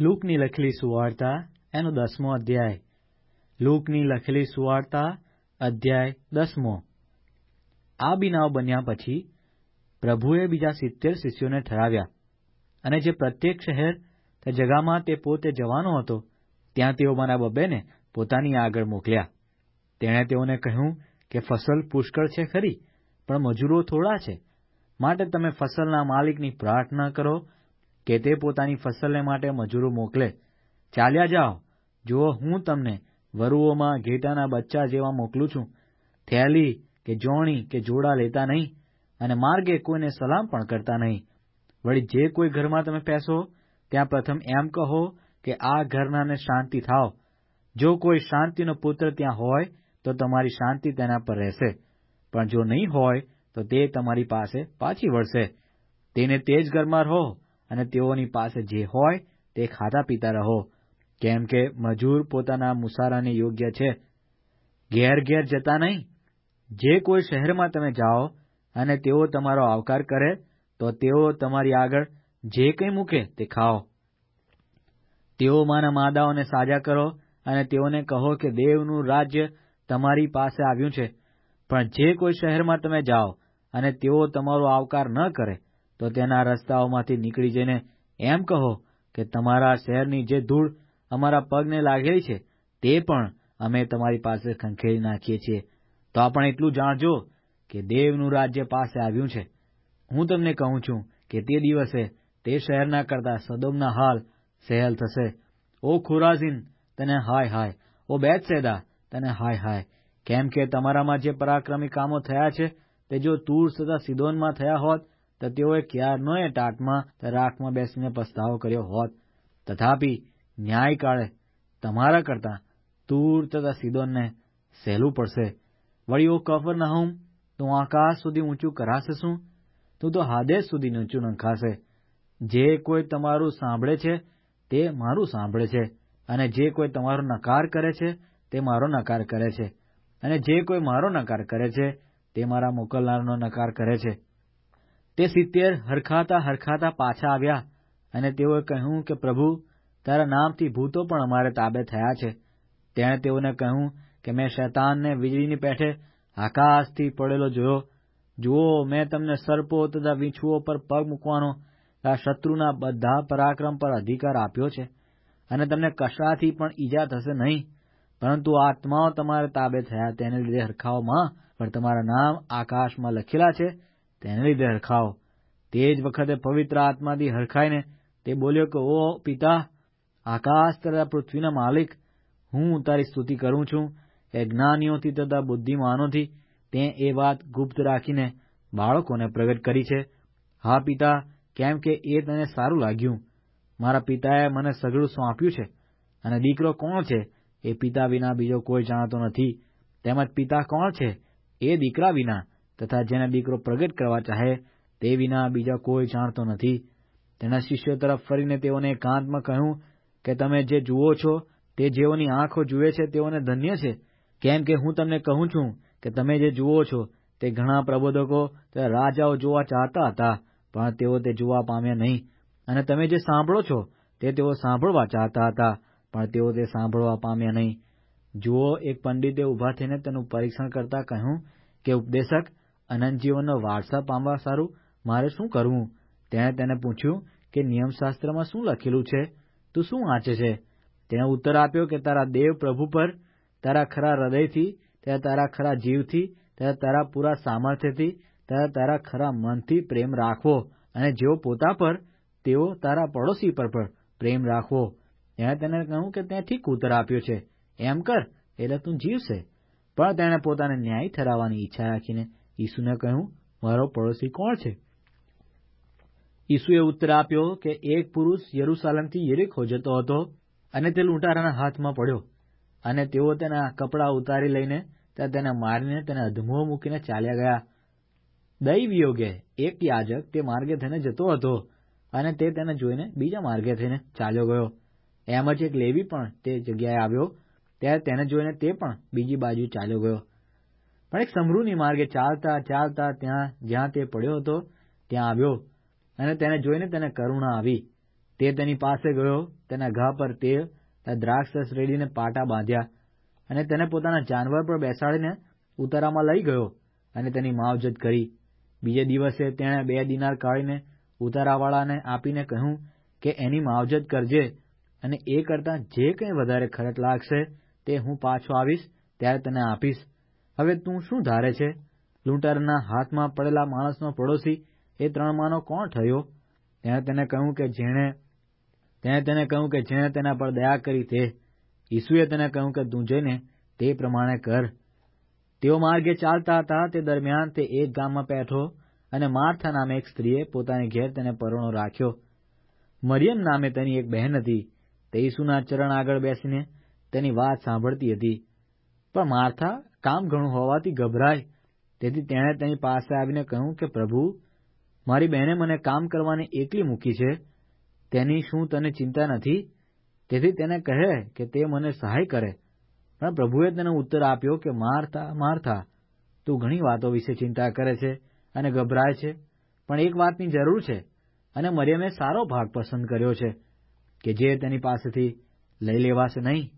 લૂકની લખેલી સુવાર્તા એનો દસમો અધ્યાય લૂકની લખેલી સુવાર્તા અધ્યાય દસમો આ બિનાવ બન્યા પછી પ્રભુએ બીજા સિત્તેર શિષ્યોને ઠરાવ્યા. અને જે પ્રત્યેક શહેર તે જગામાં તે પોતે જવાનો હતો, ત્યાં તેઓ મારા બબ્બેને પોતાની આગળ મોકલ્યા. તેણે તેઓને કહ્યું કે ફસલ પુષ્કળ છે ખરી, પણ મજૂરો થોડા છે. માટે તમે ફસલના માલિકની પ્રાર્થના કરો કે તે પોતાની ફસલને માટે મજૂરો મોકલે. ચાલ્યા જાઓ. જુઓ, હું તમને વરુઓમાં ઘેટાના બચ્ચા જેવા મોકલું છું. થેલી કે જોણી કે જોડા લેતા નહીં અને માર્ગે કોઈને સલામ પણ કરતા નહીં. વળી જે કોઈ ઘરમાં તમે પેસો, ત્યાં પ્રથમ એમ કહો કે આ ઘરનાને શાંતિ થાવ જો કોઈ શાંતિનો પુત્ર ત્યાં હોય, તો તમારી શાંતિ તેના પર રહેશે. પણ જો નહીં હોય, તો તે તમારી પાસે પાછી વળશે. તેને તે જ ઘરમાં રહો. અને તેઓની પાસે જે હોય તે ખાતા પીતા રહો. કેમ કે મજૂર પોતાના મુસારાને યોગ્ય છે. ઘેર ઘેર જતા નહીં. જે કોઈ શહેરમાં તમે જાઓ અને તેઓ તમારો આવકાર કરે, તો તેઓ તમારી આગળ જે કંઈ મૂકે તે ખાઓ. તેઓ મારા માદાઓને સાજા કરો અને તેઓને કહો કે દેવનું રાજ્ય તમારી પાસે આવ્યું છે. પણ જે કોઈ શહેરમાં તમે જાઓ અને તેઓ તમારો આવકાર ન કરે તો તેના રસ્તાઓમાંથી નીકળી જઈને એમ કહો કે તમારા શહેરની જે ધૂળ અમારા પગને લાગેલી છે, તે પણ અમે તમારી પાસે ખંખેરી નાખીએ છીએ. તો આપણે એટલું જાણજો કે દેવનું રાજ્ય પાસે આવ્યું છે. હું તમને કહું છું કે તે દિવસે તે શહેરના કરતા સદોમના હાલ સહેલ થશે. ઓ ખુરાઝીન, તને હાય હાય. ઓ બેતસેદા, તને હાય હાય. કેમ કે તમારામાં જે પરાક્રમી કામો થયા છે, તે જો તૂર તથા સિદોનમાં થયા હોત તો તેઓએ ક્યારનોય ટાટમાં રાખમાં બેસીને પસ્તાવો કર્યો હોત. તથાપિ ન્યાયકાળે તમારા કરતાં તૂર તથા સિદોનને સહેલું પડશે. વળી ઓ કફર નહુમ તું આકાશ સુધી ઊંચું કરાશે શું? તું તો હાદેશ સુધી ઊંચું નંખાશે. જે કોઈ તમારું સાંભળે છે, તે મારું સાંભળે છે. અને જે કોઈ તમારો નકાર કરે છે, તે મારો નકાર કરે છે. અને જે કોઈ મારો નકાર કરે છે, તે મારા મોકલનારનો નકાર કરે છે. તે સિત્તેર હરખાતા હરખાતા પાછા આવ્યા અને તેઓએ કહ્યું કે, પ્રભુ, તારા નામથી ભૂતો પણ અમારે તાબે થયા છે. તેણે તેઓને કહ્યું કે, મેં શૈતાનને વીજળીની પેઠે આકાશથી પડેલો જોયો. જુઓ, મેં તમને સર્પો તથા વીંછુઓ પર પગ મૂકવાનો આ શત્રુના બધા પરાક્રમ પર અધિકાર આપ્યો છે અને તમને કશાથી પણ ઈજા થશે નહીં. પરંતુ આત્માઓ તમારે તાબે થયા, તેને લીધે હરખાઓમાં પણ તમારા નામ આકાશમાં લખેલા છે તેને લીધે હરખાઓ તે જ વખતે પવિત્ર આત્માથી હરખાઈને તે બોલ્યો કે, ઓ પિતા, આકાશ તથા પૃથ્વીના માલિક, હું તારી સ્તુતિ કરું છું. એ જ્ઞાનીઓથી તથા બુદ્ધિમાનોથી તે એ વાત ગુપ્ત રાખીને બાળકોને પ્રગટ કરી છે. હા પિતા, કેમ કે એ તને સારું લાગ્યું? મારા પિતાએ મને સઘળું સોંપ્યું છે. અને દીકરો કોણ છે? એ પિતા વિના બીજો કોઈ જાણતો નથી. તેમજ પિતા કોણ છે? એ દીકરા વિના. તથા જેને દીકરો પ્રગટ કરવા ચાહે તે વિના બીજા કોઈ જાણતો નથી. તેના શિષ્યો તરફ ફરીને તેઓને એકાંતમાં કહ્યું કે તમે જે જુઓ છો તે જેઓની આંખો જુએ છે તેઓને ધન્ય છે. કેમ કે હું તમને કહું છું કે તમે જે જુઓ છો તે ઘણા પ્રબોધકો તથા રાજાઓ જોવા ચાહતા હતા, પણ તેઓ તે જોવા પામ્યા નહીં. અને તમે જે સાંભળો છો તે તેઓ સાંભળવા ચાહતા હતા, પણ તેઓ તે સાંભળવા પામ્યા નહીં. જુઓ, એક પંડિતે ઊભા થઈને તેનું પરીક્ષણ કરતા કહ્યું કે, ઉપદેશક અનંત જીવનનો વારસા પામવા સારું મારે શું કરવું? તેણે તેને પૂછ્યું કે નિયમશાસ્ત્રમાં શું લખેલું છે? તું શું વાંચે છે? તેણે ઉત્તર આપ્યો કે તારા દેવ પ્રભુ પર, તારા ખરા હૃદયથી તથા તારા ખરા જીવથી તથા તારા પૂરા સામર્થ્યથી તથા તારા ખરા મનથી પ્રેમ રાખવો અને જેઓ પોતા પર, તેઓ તારા પડોશી પર પણ પ્રેમ રાખવો. એણે તેને કહ્યું કે તે ઠીક ઉત્તર આપ્યો છે. એમ કર, એટલે તું જીવશે. પણ તેણે પોતાને ન્યાય ઠરાવવાની ઈચ્છા રાખીને ઈસુને કહ્યું, મારો પડોશી કોણ છે? ઈસુએ ઉત્તર આપ્યો કે એક પુરુષ યરૂસાલેમથી યરીખો જતો હતો અને તે લૂંટારાના હાથમાં પડ્યો અને તેઓ તેના કપડાં ઉતારી લઈને ત્યાં તેને મારીને તેને અધમો મૂકીને ચાલ્યા ગયા. દૈવયોગે એક યાજક તે માર્ગે થઈને જતો હતો અને તે તેને જોઈને બીજા માર્ગે થઈને ચાલ્યો ગયો. એમ જ એક લેવી પણ તે જગ્યાએ આવ્યો. ત્યારે તેને જોઈને તે પણ બીજી બાજુ ચાલ્યો ગયો. પણ એક સમૃદ્ધિ માર્ગે ચાલતા ચાલતા ત્યાં જ્યાં તે પડ્યો હતો, ત્યાં આવ્યો અને તેને જોઈને તેને કરુણા આવી. તે તેની પાસે ગયો, તેના ઘા પર તેલ દ્રાક્ષરસ રેડીને પાટા બાંધ્યા અને તેને પોતાના જાનવર પર બેસાડીને ઉતારામાં લઈ ગયો અને તેની માવજત કરી. બીજે દિવસે તેણે બે દિનાર કાઢીને ઉતારાવાળાને આપીને કહ્યું કે એની માવજત કરજે અને એ કરતાં જે કંઈ વધારે ખરટ લાગશે તે હું પાછો આવીશ, ત્યારે તને આપીશ. હવે તું શું ધારે છે? લૂંટારના હાથમાં પડેલા માણસનો પડોશી એ ત્રણમાંનો કોણ થયો? તેણે તેને કહ્યું કે જેણે, તેણે તેને કહ્યું કે જેણે તેના પર દયા કરી તે. ઈસુએ તેને કહ્યું કે તું જઈને તે પ્રમાણે કર. તેઓ માર્ગે ચાલતા હતા, તે દરમિયાન તે એક ગામમાં બેઠો અને માર્થા નામે એક સ્ત્રીએ પોતાની ઘેર તેને પરોણો રાખ્યો. મરિયમ નામે તેની એક બહેન હતી. તે ઈસુના ચરણ આગળ બેસીને તેની વાત સાંભળતી હતી. પણ માર્થા કામ ઘણું હોવાથી ગભરાય. તેથી તેણે તેની પાસે આવીને કહ્યું કે, પ્રભુ, મારી બહેને મને કામ કરવાની એકલી મૂકી છે. તેની શું તને ચિંતા નથી? તેથી તેને કહે કે તે મને સહાય કરે. પણ પ્રભુએ તેને ઉત્તર આપ્યો કે મારતા મારતા તું ઘણી વાતો વિશે ચિંતા કરે છે અને ગભરાય છે. પણ એક વાતની જરૂર છે અને મરિયમે સારો ભાગ પસંદ કર્યો છે કે જે તેની પાસેથી લઈ લેવાશે નહીં.